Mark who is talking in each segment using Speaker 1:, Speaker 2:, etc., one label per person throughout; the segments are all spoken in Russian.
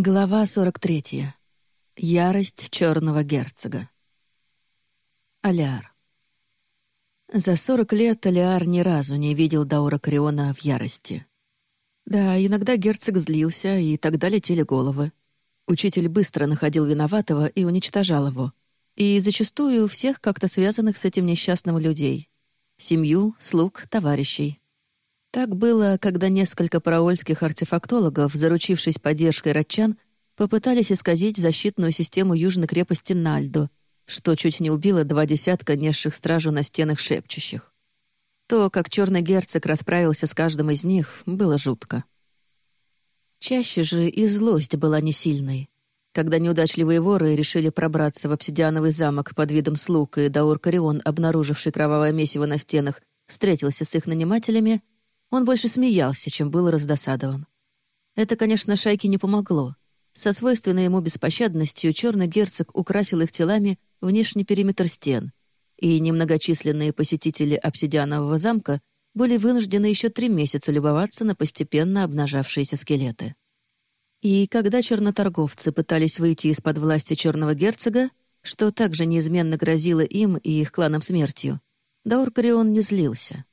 Speaker 1: Глава 43. Ярость черного герцога. Алиар. За 40 лет Алиар ни разу не видел Даура Кариона в ярости. Да, иногда герцог злился, и тогда летели головы. Учитель быстро находил виноватого и уничтожал его. И зачастую всех как-то связанных с этим несчастным людей. Семью, слуг, товарищей. Так было, когда несколько параольских артефактологов, заручившись поддержкой ратчан, попытались исказить защитную систему южной крепости Нальдо, что чуть не убило два десятка несших стражу на стенах шепчущих. То, как черный герцог расправился с каждым из них, было жутко. Чаще же и злость была не сильной. Когда неудачливые воры решили пробраться в обсидиановый замок под видом слуг, и Даур Карион, обнаруживший кровавое месиво на стенах, встретился с их нанимателями — он больше смеялся, чем был раздосадован. Это, конечно, шайке не помогло. Со свойственной ему беспощадностью черный герцог украсил их телами внешний периметр стен, и немногочисленные посетители обсидианового замка были вынуждены еще три месяца любоваться на постепенно обнажавшиеся скелеты. И когда черноторговцы пытались выйти из-под власти черного герцога, что также неизменно грозило им и их кланам смертью, Дауркарион не злился.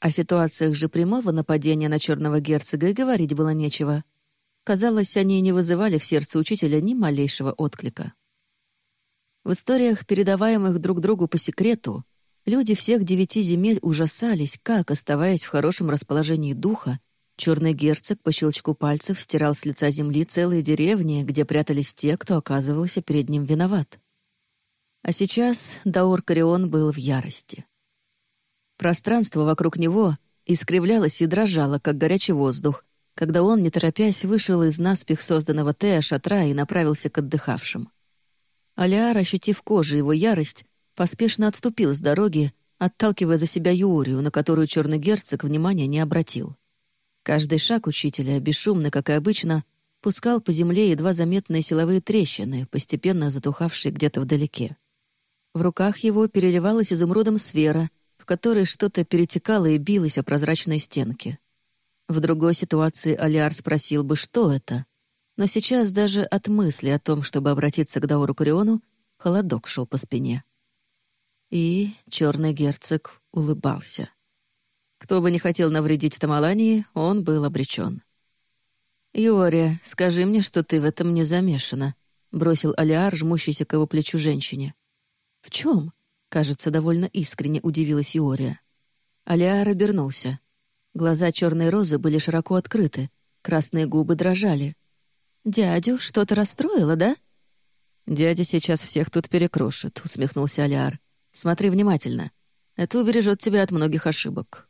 Speaker 1: О ситуациях же прямого нападения на черного герцога и говорить было нечего. Казалось, они не вызывали в сердце учителя ни малейшего отклика. В историях, передаваемых друг другу по секрету, люди всех девяти земель ужасались, как, оставаясь в хорошем расположении духа, черный герцог по щелчку пальцев стирал с лица земли целые деревни, где прятались те, кто оказывался перед ним виноват. А сейчас Даор Карион был в ярости. Пространство вокруг него искривлялось и дрожало, как горячий воздух, когда он, не торопясь, вышел из наспех созданного Тея шатра и направился к отдыхавшим. Алиар, ощутив кожей его ярость, поспешно отступил с дороги, отталкивая за себя Юрию, на которую черный герцог внимания не обратил. Каждый шаг учителя, бесшумно, как и обычно, пускал по земле едва заметные силовые трещины, постепенно затухавшие где-то вдалеке. В руках его переливалась изумрудом сфера, которой что-то перетекало и билось о прозрачной стенке. В другой ситуации Алиар спросил бы, что это. Но сейчас даже от мысли о том, чтобы обратиться к Дауру Куриону, холодок шел по спине. И черный герцог улыбался. Кто бы не хотел навредить Тамалании, он был обречен. «Иория, скажи мне, что ты в этом не замешана», — бросил Алиар, жмущийся к его плечу женщине. «В чем?» Кажется, довольно искренне удивилась Иория. Алиар обернулся. Глаза черной розы были широко открыты, красные губы дрожали. «Дядю что-то расстроило, да?» «Дядя сейчас всех тут перекрошит», — усмехнулся Алиар. «Смотри внимательно. Это убережет тебя от многих ошибок».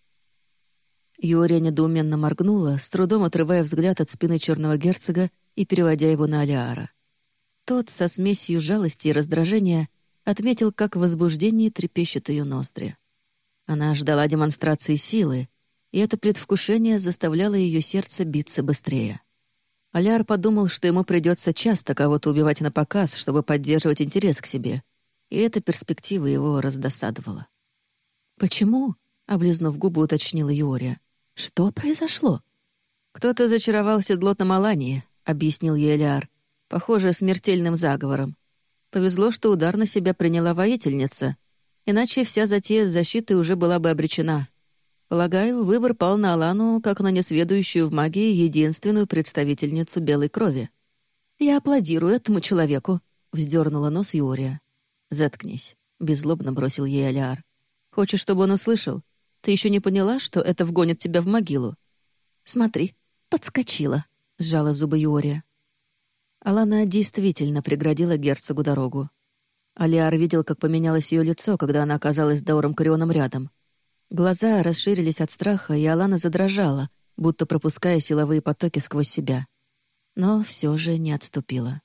Speaker 1: Юрия недоуменно моргнула, с трудом отрывая взгляд от спины черного герцога и переводя его на Алиара. Тот, со смесью жалости и раздражения, отметил, как в возбуждении трепещут ее ноздри. Она ждала демонстрации силы, и это предвкушение заставляло ее сердце биться быстрее. Аляр подумал, что ему придется часто кого-то убивать на показ, чтобы поддерживать интерес к себе, и эта перспектива его раздосадовала. «Почему?» — облизнув губы, уточнила Юрия. «Что произошло?» «Кто-то зачаровал седло на Малании», — объяснил ей Аляр. «Похоже, смертельным заговором. Повезло, что удар на себя приняла воительница, иначе вся затея с защитой уже была бы обречена. Полагаю, выбор пал на Алану, как на несведущую в магии единственную представительницу белой крови. «Я аплодирую этому человеку», — вздернула нос Юрия. «Заткнись», — беззлобно бросил ей Алиар. «Хочешь, чтобы он услышал? Ты еще не поняла, что это вгонит тебя в могилу?» «Смотри, подскочила», — сжала зубы Юрия. Алана действительно преградила герцогу дорогу. Алиар видел, как поменялось ее лицо, когда она оказалась с Дауром Карионом рядом. Глаза расширились от страха, и Алана задрожала, будто пропуская силовые потоки сквозь себя. Но все же не отступила.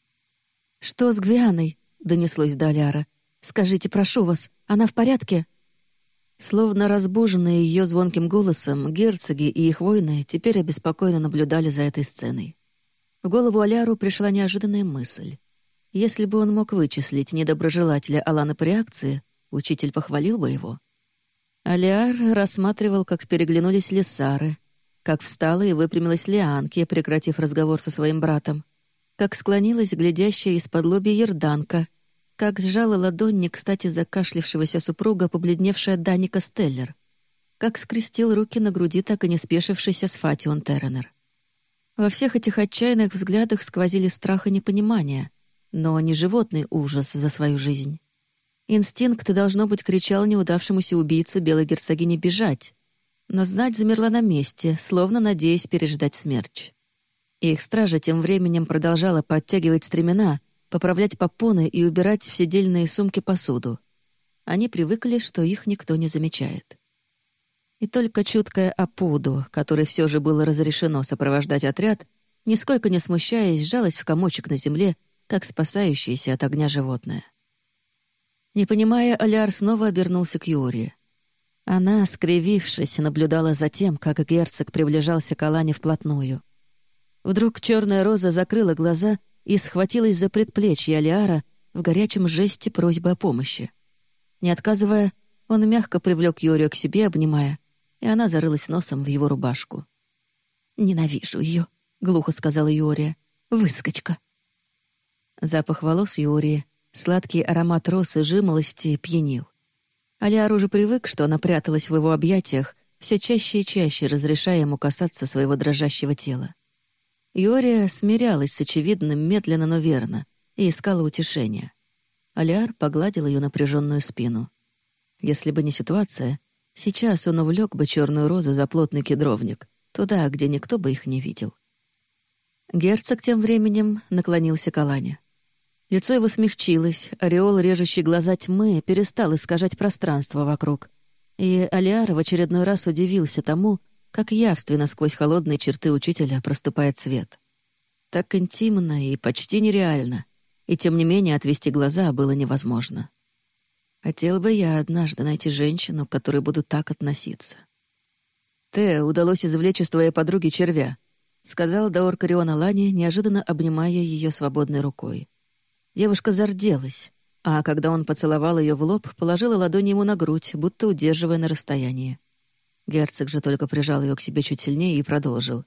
Speaker 1: «Что с Гвианой?» — донеслось до Аляра. «Скажите, прошу вас, она в порядке?» Словно разбуженные ее звонким голосом, герцоги и их воины теперь обеспокоенно наблюдали за этой сценой. В голову Аляру пришла неожиданная мысль. Если бы он мог вычислить недоброжелателя Алана по реакции, учитель похвалил бы его. Алиар рассматривал, как переглянулись лесары, как встала и выпрямилась Лианки, прекратив разговор со своим братом. как склонилась глядящая из-под лоби Ерданка, как сжала ладонь кстати закашлившегося супруга побледневшая Даника Стеллер, как скрестил руки на груди так и не спешившийся Сфатион Терренер. Во всех этих отчаянных взглядах сквозили страх и непонимание, но не животный ужас за свою жизнь. Инстинкт, должно быть, кричал неудавшемуся убийце белой герцогини бежать, но знать замерла на месте, словно надеясь переждать смерть. Их стража тем временем продолжала подтягивать стремена, поправлять попоны и убирать в седельные сумки посуду. Они привыкли, что их никто не замечает. И только чуткая Апуду, которой все же было разрешено сопровождать отряд, нисколько не смущаясь, сжалась в комочек на земле, как спасающееся от огня животное. Не понимая, Аляр снова обернулся к Юрии. Она, скривившись, наблюдала за тем, как герцог приближался к Алане вплотную. Вдруг черная роза закрыла глаза и схватилась за предплечье Алиара в горячем жесте просьбы о помощи. Не отказывая, он мягко привлек Юрию к себе, обнимая, и она зарылась носом в его рубашку. «Ненавижу ее», — глухо сказала Юрия. «Выскочка». Запах волос Юрии, сладкий аромат роз и жимолости пьянил. Алиар уже привык, что она пряталась в его объятиях, все чаще и чаще разрешая ему касаться своего дрожащего тела. Юрия смирялась с очевидным медленно, но верно, и искала утешения. Алиар погладил ее напряженную спину. Если бы не ситуация, сейчас он увлек бы черную розу за плотный кедровник, туда, где никто бы их не видел. Герцог тем временем наклонился к Алане. Лицо его смягчилось, ореол, режущий глаза тьмы, перестал искажать пространство вокруг. И Алиар в очередной раз удивился тому, как явственно сквозь холодные черты учителя проступает свет. Так интимно и почти нереально, и тем не менее отвести глаза было невозможно. Хотел бы я однажды найти женщину, к которой буду так относиться. «Те, удалось извлечь из твоей подруги червя», — сказал Даор Кариона Лани, неожиданно обнимая ее свободной рукой. Девушка зарделась, а когда он поцеловал ее в лоб, положила ладонь ему на грудь, будто удерживая на расстоянии. Герцог же только прижал ее к себе чуть сильнее и продолжил.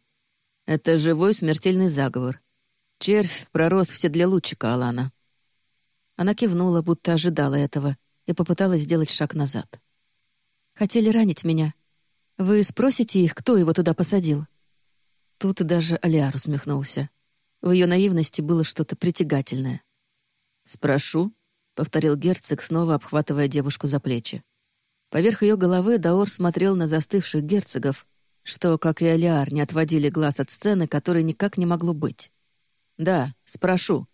Speaker 1: «Это живой смертельный заговор. Червь пророс в седле лучика, Алана». Она кивнула, будто ожидала этого, и попыталась сделать шаг назад. «Хотели ранить меня. Вы спросите их, кто его туда посадил?» Тут даже Алиар усмехнулся. В ее наивности было что-то притягательное. «Спрошу», — повторил герцог, снова обхватывая девушку за плечи. Поверх ее головы Даор смотрел на застывших герцогов, что, как и Алиар, не отводили глаз от сцены, которой никак не могло быть. «Да, спрошу.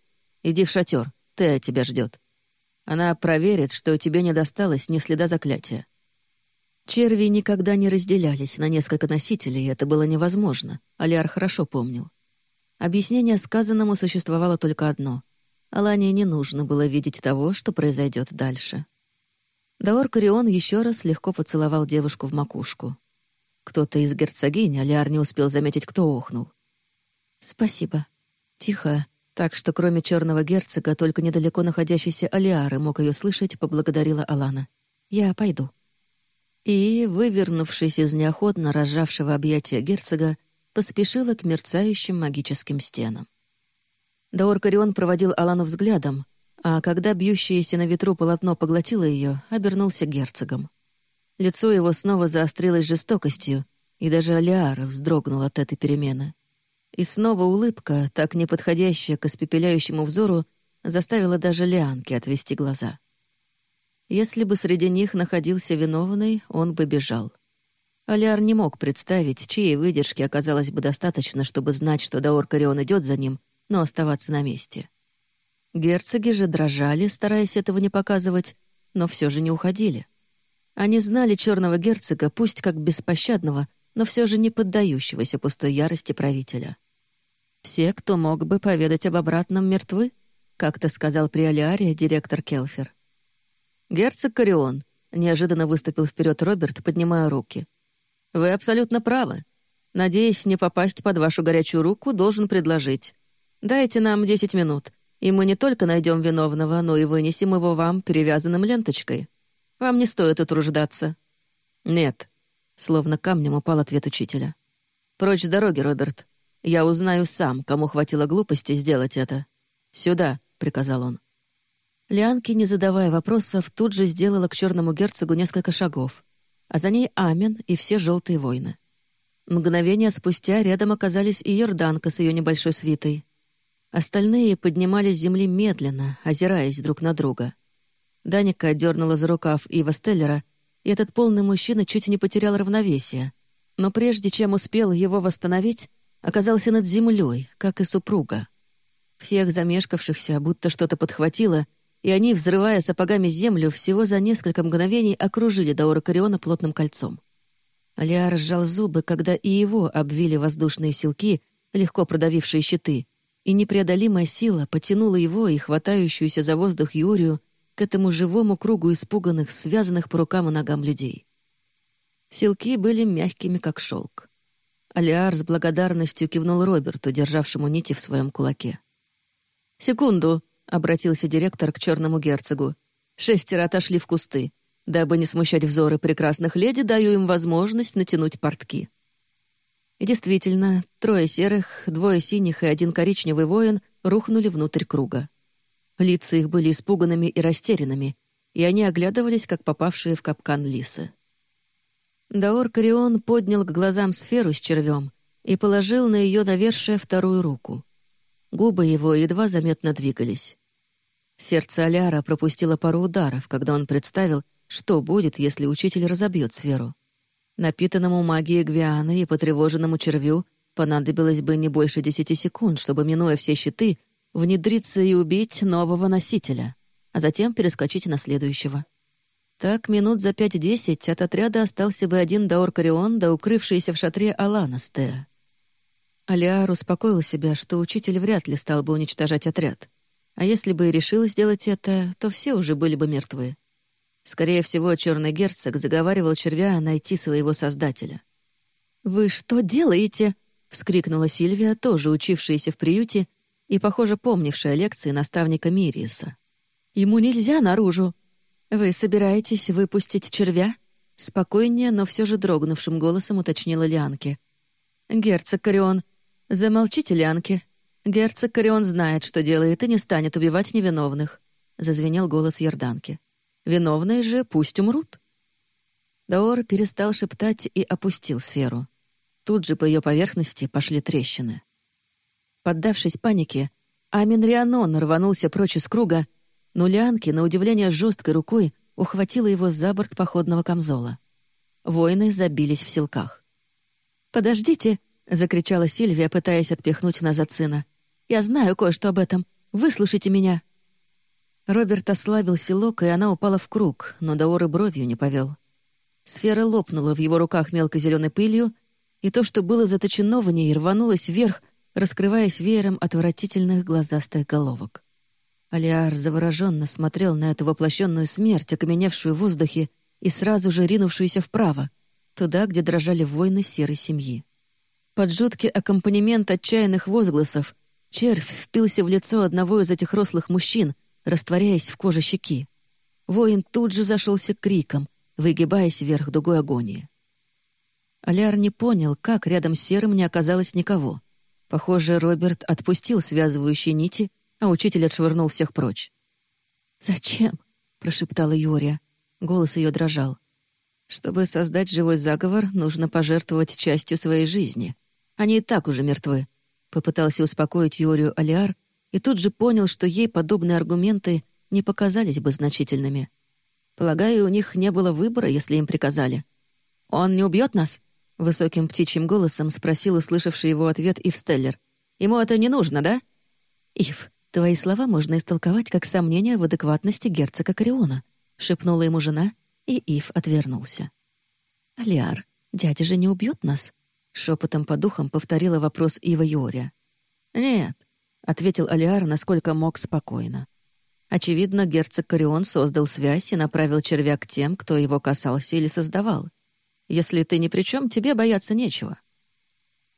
Speaker 1: Иди в шатер, Тея тебя ждет. Она проверит, что тебе не досталось ни следа заклятия». Черви никогда не разделялись на несколько носителей, это было невозможно, Алиар хорошо помнил. Объяснение сказанному существовало только одно. Алане не нужно было видеть того, что произойдет дальше. Даор Корион еще раз легко поцеловал девушку в макушку. Кто-то из герцогинь, Алиар не успел заметить, кто охнул. «Спасибо». Тихо, так что кроме черного герцога, только недалеко находящийся Алиары мог ее слышать, поблагодарила Алана. «Я пойду». И, вывернувшись из неохотно разжавшего объятия герцога, поспешила к мерцающим магическим стенам. Даор Корион проводил Алану взглядом, а когда бьющееся на ветру полотно поглотило ее, обернулся герцогом. Лицо его снова заострилось жестокостью, и даже Алиара вздрогнул от этой перемены. И снова улыбка, так неподходящая к испепеляющему взору, заставила даже Лианки отвести глаза. Если бы среди них находился виновный, он бы бежал. Алиар не мог представить, чьей выдержки оказалось бы достаточно, чтобы знать, что Даор Карион идет за ним, но оставаться на месте. Герцоги же дрожали, стараясь этого не показывать, но все же не уходили. Они знали черного герцога, пусть как беспощадного, но все же не поддающегося пустой ярости правителя. «Все, кто мог бы поведать об обратном, мертвы», — как-то сказал при Алиаре директор Келфер. «Герцог Корион», — неожиданно выступил вперед Роберт, поднимая руки. «Вы абсолютно правы. Надеясь не попасть под вашу горячую руку, должен предложить. Дайте нам десять минут и мы не только найдем виновного, но и вынесем его вам перевязанным ленточкой. Вам не стоит утруждаться». «Нет», — словно камнем упал ответ учителя. «Прочь с дороги, Роберт. Я узнаю сам, кому хватило глупости сделать это. Сюда», — приказал он. Лианки, не задавая вопросов, тут же сделала к черному герцогу несколько шагов, а за ней Амин и все желтые воины. Мгновение спустя рядом оказались и Йорданка с ее небольшой свитой. Остальные поднимались с земли медленно, озираясь друг на друга. Даника дернула за рукав Ива Стеллера, и этот полный мужчина чуть не потерял равновесие. Но прежде чем успел его восстановить, оказался над землей, как и супруга. Всех замешкавшихся будто что-то подхватило, и они, взрывая сапогами землю, всего за несколько мгновений окружили Даора Кариона плотным кольцом. Алиар сжал зубы, когда и его обвили воздушные силки, легко продавившие щиты, и непреодолимая сила потянула его и хватающуюся за воздух Юрию к этому живому кругу испуганных, связанных по рукам и ногам людей. Силки были мягкими, как шелк. Алиар с благодарностью кивнул Роберту, державшему нити в своем кулаке. «Секунду», — обратился директор к черному герцогу. «Шестеро отошли в кусты. Дабы не смущать взоры прекрасных леди, даю им возможность натянуть портки». И действительно, трое серых, двое синих и один коричневый воин рухнули внутрь круга. Лица их были испуганными и растерянными, и они оглядывались, как попавшие в капкан лисы. Даор Карион поднял к глазам сферу с червем и положил на ее навершие вторую руку. Губы его едва заметно двигались. Сердце Аляра пропустило пару ударов, когда он представил, что будет, если учитель разобьет сферу. Напитанному магией Гвиана и потревоженному червю понадобилось бы не больше десяти секунд, чтобы, минуя все щиты, внедриться и убить нового носителя, а затем перескочить на следующего. Так, минут за пять-десять от отряда остался бы один Даор Карион, да укрывшийся в шатре Алана Стеа. Алиар успокоил себя, что учитель вряд ли стал бы уничтожать отряд. А если бы и решил сделать это, то все уже были бы мертвы. Скорее всего, черный герцог заговаривал червя найти своего создателя. «Вы что делаете?» — вскрикнула Сильвия, тоже учившаяся в приюте и, похоже, помнившая лекции наставника Мириса. «Ему нельзя наружу. Вы собираетесь выпустить червя?» Спокойнее, но все же дрогнувшим голосом уточнила Лианки. «Герцог Корион, замолчите, Лианки. Герцог Корион знает, что делает, и не станет убивать невиновных», — зазвенел голос Ярданки. «Виновные же пусть умрут». Даор перестал шептать и опустил сферу. Тут же по ее поверхности пошли трещины. Поддавшись панике, Амин Рианон рванулся прочь из круга, но Лианки, на удивление жесткой рукой, ухватила его за борт походного камзола. Воины забились в селках. «Подождите!» — закричала Сильвия, пытаясь отпихнуть назад сына. «Я знаю кое-что об этом. Выслушайте меня!» Роберт ослабил селок, и она упала в круг, но Даоры бровью не повел. Сфера лопнула в его руках мелкой зеленой пылью, и то, что было заточено в ней, рванулось вверх, раскрываясь веером отвратительных глазастых головок. Алиар завороженно смотрел на эту воплощенную смерть, окаменевшую в воздухе и сразу же ринувшуюся вправо, туда, где дрожали воины серой семьи. Под жуткий аккомпанемент отчаянных возгласов червь впился в лицо одного из этих рослых мужчин, растворяясь в коже щеки. Воин тут же зашелся криком, выгибаясь вверх дугой агонии. Аляр не понял, как рядом с серым не оказалось никого — Похоже, Роберт отпустил связывающие нити, а учитель отшвырнул всех прочь. «Зачем?» — прошептала Юрия. Голос ее дрожал. «Чтобы создать живой заговор, нужно пожертвовать частью своей жизни. Они и так уже мертвы», — попытался успокоить Юрию Алиар и тут же понял, что ей подобные аргументы не показались бы значительными. Полагаю, у них не было выбора, если им приказали. «Он не убьет нас?» Высоким птичьим голосом спросил услышавший его ответ Ив Стеллер. «Ему это не нужно, да?» «Ив, твои слова можно истолковать как сомнение в адекватности герцога Кариона», — шепнула ему жена, и Ив отвернулся. «Алиар, дядя же не убьет нас?» — шепотом по духам повторила вопрос Ива Юрия. «Нет», — ответил Алиар, насколько мог спокойно. Очевидно, герцог Карион создал связь и направил червя к тем, кто его касался или создавал — если ты ни при чем, тебе бояться нечего».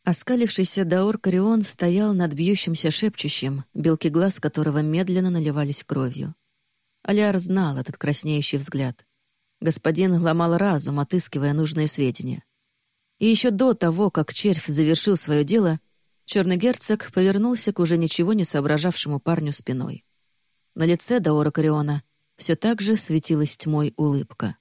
Speaker 1: Оскалившийся Даор Карион стоял над бьющимся шепчущим, белки глаз которого медленно наливались кровью. Аляр знал этот краснеющий взгляд. Господин ломал разум, отыскивая нужные сведения. И еще до того, как червь завершил свое дело, Черный герцог повернулся к уже ничего не соображавшему парню спиной. На лице Даора Кориона все так же светилась тьмой улыбка.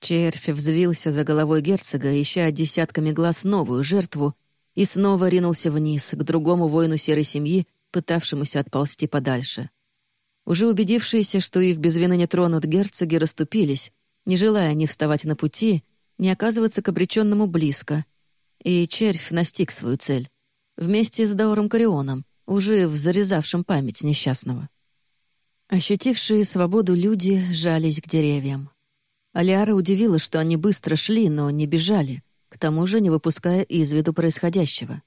Speaker 1: Червь взвился за головой герцога, ища десятками глаз новую жертву, и снова ринулся вниз, к другому воину серой семьи, пытавшемуся отползти подальше. Уже убедившиеся, что их без вины не тронут, герцоги расступились, не желая ни вставать на пути, ни оказываться к обреченному близко. И червь настиг свою цель вместе с Дауром Корионом, уже в зарезавшем память несчастного. Ощутившие свободу люди жались к деревьям. Алиара удивила, что они быстро шли, но не бежали, к тому же не выпуская из виду происходящего.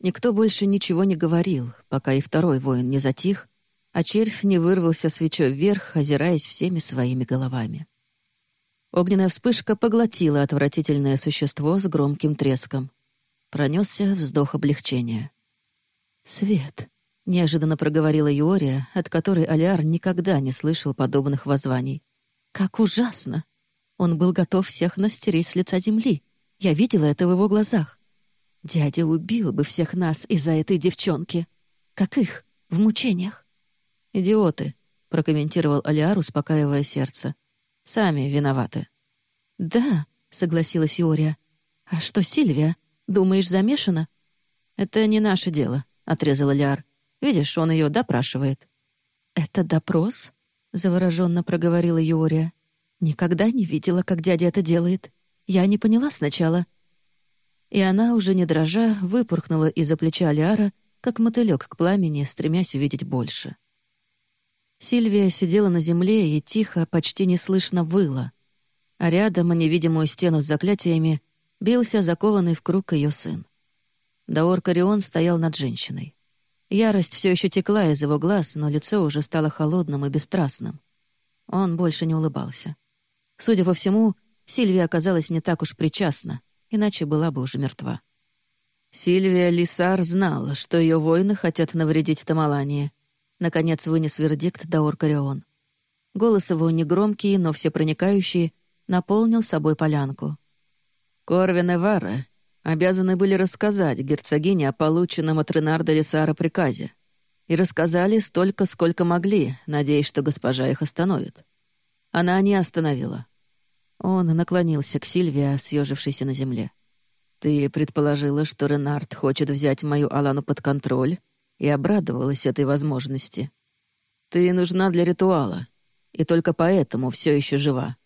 Speaker 1: Никто больше ничего не говорил, пока и второй воин не затих, а червь не вырвался свечой вверх, озираясь всеми своими головами. Огненная вспышка поглотила отвратительное существо с громким треском. Пронесся вздох облегчения. «Свет», — неожиданно проговорила Юория, от которой Алиар никогда не слышал подобных воззваний. «Как ужасно! Он был готов всех нас стереть с лица земли. Я видела это в его глазах. Дядя убил бы всех нас из-за этой девчонки. Как их, в мучениях». «Идиоты», — прокомментировал Алиар, успокаивая сердце. «Сами виноваты». «Да», — согласилась Юория. «А что Сильвия? Думаешь, замешана?» «Это не наше дело», — отрезала Ляр. «Видишь, он ее допрашивает». «Это допрос?» — завороженно проговорила Юрия. «Никогда не видела, как дядя это делает. Я не поняла сначала». И она, уже не дрожа, выпорхнула из-за плеча Лиара, как мотылек к пламени, стремясь увидеть больше. Сильвия сидела на земле и тихо, почти неслышно выла. А рядом, невидимую стену с заклятиями, бился закованный в круг ее сын. Даор Карион стоял над женщиной. Ярость все еще текла из его глаз, но лицо уже стало холодным и бесстрастным. Он больше не улыбался. Судя по всему, Сильвия оказалась не так уж причастна, иначе была бы уже мертва. Сильвия Лисар знала, что ее воины хотят навредить Тамалании. Наконец вынес вердикт Даор Карион. Голос его негромкий, но всепроникающий, наполнил собой полянку. Корвин и Вара обязаны были рассказать герцогине о полученном от Ренарда Лесара приказе. И рассказали столько, сколько могли, надеясь, что госпожа их остановит. Она не остановила. Он наклонился к Сильвия, съежившейся на земле. «Ты предположила, что Ренард хочет взять мою Алану под контроль, и обрадовалась этой возможности. Ты нужна для ритуала, и только поэтому все еще жива.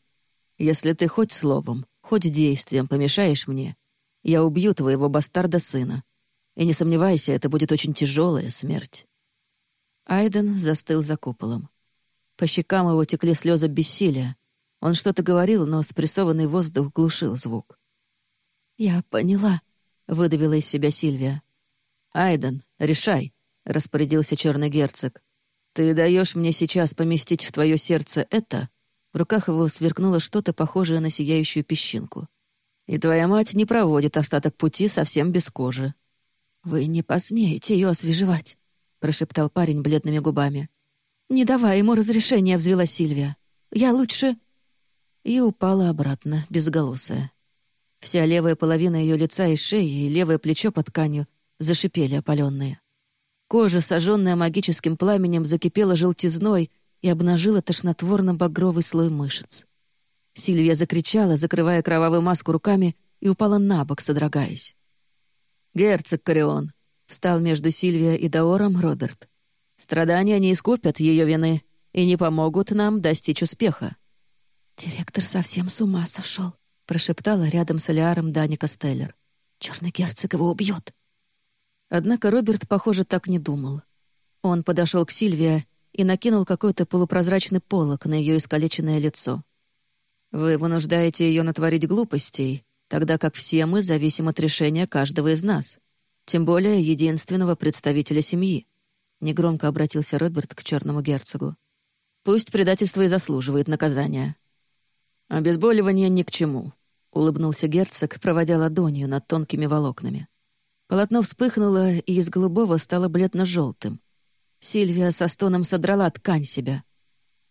Speaker 1: Если ты хоть словом, Хоть действием помешаешь мне, я убью твоего бастарда-сына. И не сомневайся, это будет очень тяжелая смерть». Айден застыл за куполом. По щекам его текли слезы бессилия. Он что-то говорил, но спрессованный воздух глушил звук. «Я поняла», — выдавила из себя Сильвия. «Айден, решай», — распорядился черный герцог. «Ты даешь мне сейчас поместить в твое сердце это в руках его сверкнуло что-то похожее на сияющую песчинку. «И твоя мать не проводит остаток пути совсем без кожи». «Вы не посмеете ее освежевать», — прошептал парень бледными губами. «Не давай ему разрешения», — взвела Сильвия. «Я лучше...» И упала обратно, безголосая. Вся левая половина ее лица и шеи и левое плечо под тканью зашипели опаленные. Кожа, сожженная магическим пламенем, закипела желтизной, и обнажила тошнотворно-багровый слой мышц. Сильвия закричала, закрывая кровавую маску руками, и упала на бок, содрогаясь. «Герцог Корион», — встал между Сильвией и Даором Роберт. «Страдания не искупят ее вины и не помогут нам достичь успеха». «Директор совсем с ума сошел», — прошептала рядом с Алиаром Дани Костеллер. «Черный герцог его убьет». Однако Роберт, похоже, так не думал. Он подошел к Сильвии и накинул какой-то полупрозрачный полог на ее искалеченное лицо. «Вы вынуждаете ее натворить глупостей, тогда как все мы зависим от решения каждого из нас, тем более единственного представителя семьи», — негромко обратился Роберт к черному герцогу. «Пусть предательство и заслуживает наказания». «Обезболивание ни к чему», — улыбнулся герцог, проводя ладонью над тонкими волокнами. Полотно вспыхнуло, и из голубого стало бледно-желтым. Сильвия со стоном содрала ткань себя.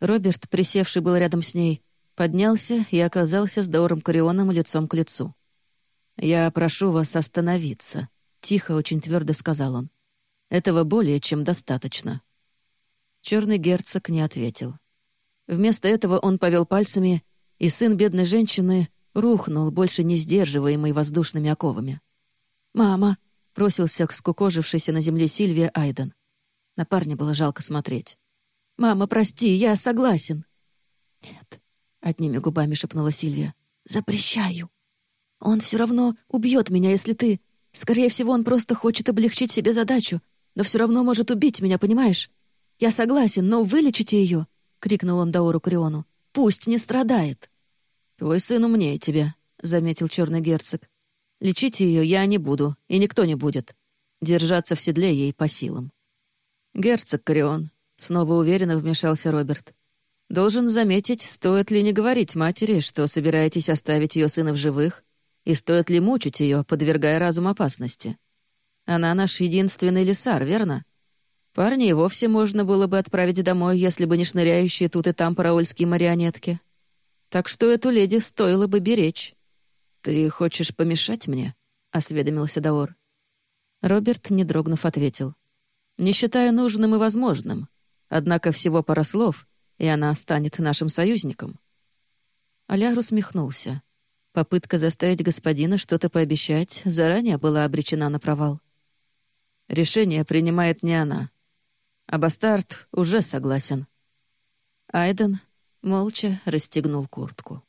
Speaker 1: Роберт, присевший был рядом с ней, поднялся и оказался с Дауром Корионом лицом к лицу. «Я прошу вас остановиться», — тихо, очень твердо сказал он. «Этого более чем достаточно». Черный герцог не ответил. Вместо этого он повел пальцами, и сын бедной женщины рухнул, больше не сдерживаемый воздушными оковами. «Мама!» — бросился к скукожившейся на земле Сильвия Айден. На парня было жалко смотреть. «Мама, прости, я согласен». «Нет», — одними губами шепнула Сильвия. «Запрещаю. Он все равно убьет меня, если ты... Скорее всего, он просто хочет облегчить себе задачу, но все равно может убить меня, понимаешь? Я согласен, но вылечите ее!» — крикнул он Даору Криону. «Пусть не страдает!» «Твой сын умнее тебя», — заметил черный герцог. «Лечить ее я не буду, и никто не будет. Держаться в седле ей по силам». «Герцог Корион», — снова уверенно вмешался Роберт. «Должен заметить, стоит ли не говорить матери, что собираетесь оставить ее сына в живых, и стоит ли мучить ее, подвергая разум опасности. Она наш единственный лесар, верно? Парня и вовсе можно было бы отправить домой, если бы не шныряющие тут и там параольские марионетки. Так что эту леди стоило бы беречь. «Ты хочешь помешать мне?» — осведомился Даор. Роберт, не дрогнув, ответил. «Не считаю нужным и возможным. Однако всего пара слов, и она станет нашим союзником». Аляр усмехнулся. Попытка заставить господина что-то пообещать заранее была обречена на провал. Решение принимает не она. А Бастард уже согласен. Айден молча расстегнул куртку.